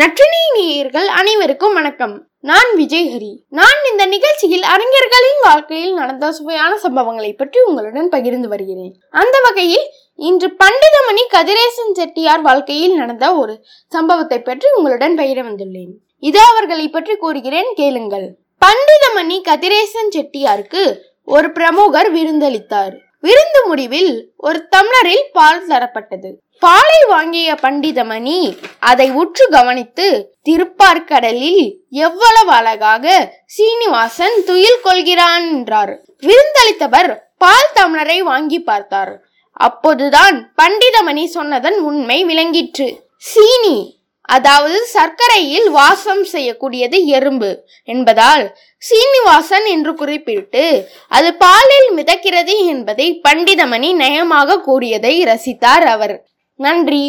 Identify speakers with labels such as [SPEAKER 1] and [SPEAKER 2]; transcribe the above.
[SPEAKER 1] நற்றினை நேயர்கள் அனைவருக்கும் வணக்கம். நான் விஜய்ஹரி நான் இந்த நிகழ்ச்சியில் அறிஞர்களின் வாழ்க்கையில் நடந்த சுவையான சம்பவங்களை பற்றி உங்களுடன் பகிர்ந்து வருகிறேன். அந்த வகையில் இன்று பண்டிதமணி கதிரேசன் செட்டியார் வாழ்க்கையில் நடந்த ஒரு சம்பவத்தை பற்றி உங்களுடன் பகிர வந்துள்ளேன். இது அவர்களை பற்றி கூறுகிறேன் கேளுங்கள். பண்டிதமணி கதிரேசன் செட்டியாருக்கு ஒரு பிரமுகர் விருந்தளித்தார். விருந்து முடிவில் ஒரு தமிழரில் பால் தரப்பட்டது. பாலை வாங்கிய பண்டிதமணி அதை உற்று கவனித்து திருப்பார்கடலில் எவ்வளவு அழகாக சீனிவாசன் துயில் கொள்கிறான் என்றார். விருந்தளித்தவர் பால் தமிழரை வாங்கி பார்த்தார். அப்போதுதான் பண்டிதமணி சொன்னதன் உண்மை விளங்கிற்று. சீனி அதாவது சர்க்கரையில் வாசம் செய்யக்கூடியது எறும்பு என்பதால் சீனிவாசன் என்று குறிப்பிட்டு அது பாலில் மிதக்கிறது என்பதை பண்டிதமணி நயமாக கூறியதை ரசித்தார் அவர். நன்றி.